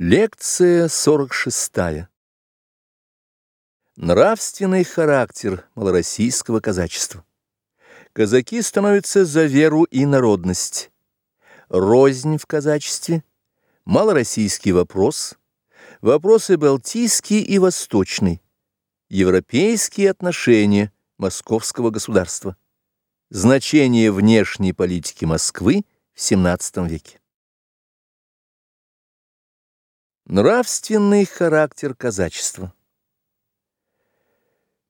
Лекция 46. Нравственный характер малороссийского казачества. Казаки становятся за веру и народность. Рознь в казачестве. Малороссийский вопрос. Вопросы балтийский и восточный. Европейские отношения московского государства. Значение внешней политики Москвы в XVII веке. Нравственный характер казачества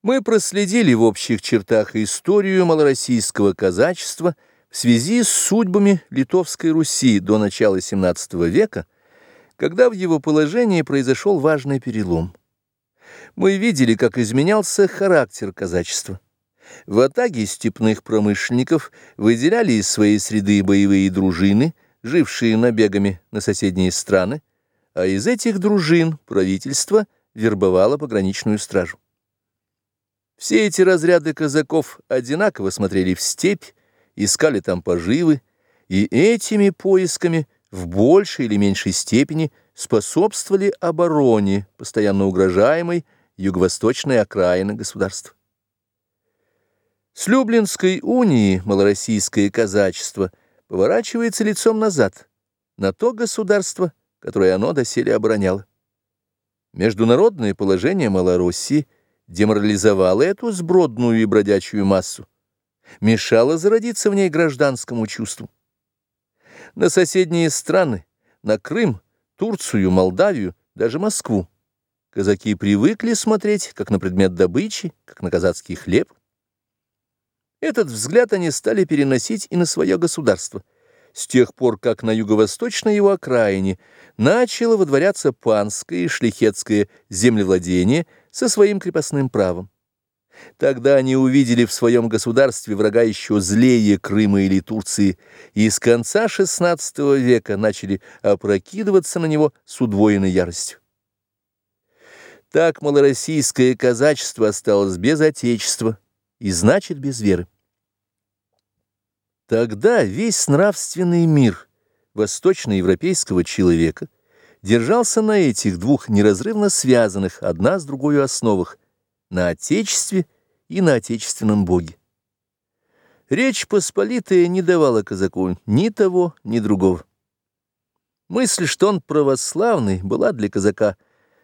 Мы проследили в общих чертах историю малороссийского казачества в связи с судьбами Литовской Руси до начала XVII века, когда в его положении произошел важный перелом. Мы видели, как изменялся характер казачества. В атаге степных промышленников выделяли из своей среды боевые дружины, жившие набегами на соседние страны, а из этих дружин правительство вербовало пограничную стражу. Все эти разряды казаков одинаково смотрели в степь, искали там поживы, и этими поисками в большей или меньшей степени способствовали обороне, постоянно угрожаемой юго-восточной окраины государства. С Люблинской унии малороссийское казачество поворачивается лицом назад, на то государство, которое оно доселе обороняло. Международное положение Малороссии деморализовало эту сбродную и бродячую массу, мешало зародиться в ней гражданскому чувству. На соседние страны, на Крым, Турцию, Молдавию, даже Москву, казаки привыкли смотреть как на предмет добычи, как на казацкий хлеб. Этот взгляд они стали переносить и на свое государство – с тех пор, как на юго-восточной его окраине начало выдворяться панское и шлихетское землевладение со своим крепостным правом. Тогда они увидели в своем государстве врага еще злее Крыма или Турции, и с конца XVI века начали опрокидываться на него с удвоенной яростью. Так малороссийское казачество осталось без отечества и значит без веры. Тогда весь нравственный мир восточноевропейского человека держался на этих двух неразрывно связанных одна с другой основах – на Отечестве и на Отечественном Боге. Речь Посполитая не давала казаку ни того, ни другого. Мысль, что он православный, была для казака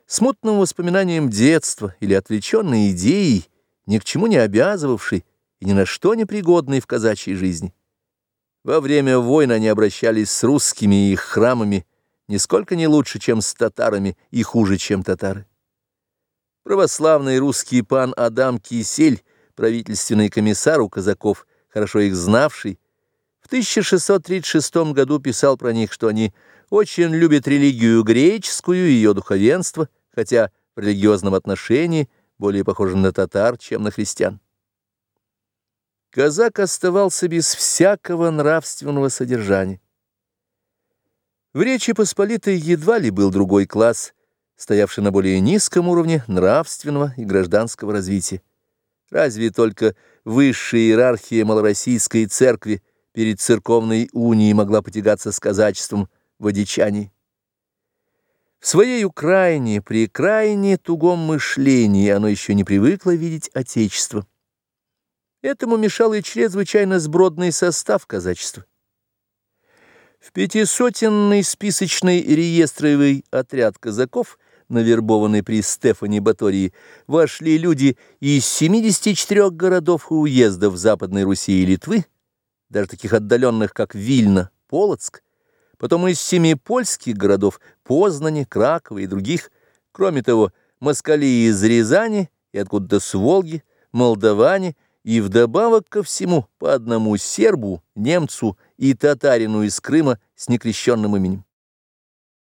смутным воспоминанием детства или отвлеченной идеей, ни к чему не обязывавшей и ни на что не пригодной в казачьей жизни. Во время войн они обращались с русскими и их храмами нисколько не лучше, чем с татарами, и хуже, чем татары. Православный русский пан Адам Кисель, правительственный комиссар у казаков, хорошо их знавший, в 1636 году писал про них, что они очень любят религию греческую и ее духовенство, хотя в религиозном отношении более похожи на татар, чем на христиан. Казак оставался без всякого нравственного содержания. В Речи Посполитой едва ли был другой класс, стоявший на более низком уровне нравственного и гражданского развития. Разве только высшая иерархия малороссийской церкви перед церковной унией могла потягаться с казачеством в одичании. В своей Украине, при крайне тугом мышлении оно еще не привыкло видеть Отечество. Этому мешал и чрезвычайно сбродный состав казачества. В пятисотенный списочный реестровый отряд казаков, навербованный при Стефане Батории, вошли люди из 74 городов и уездов Западной Руси и Литвы, даже таких отдаленных, как Вильна, Полоцк, потом из семи польских городов Познани, Кракова и других, кроме того, москали из Рязани и откуда-то с Волги, молдаване, и вдобавок ко всему по одному сербу, немцу и татарину из Крыма с некрещенным именем.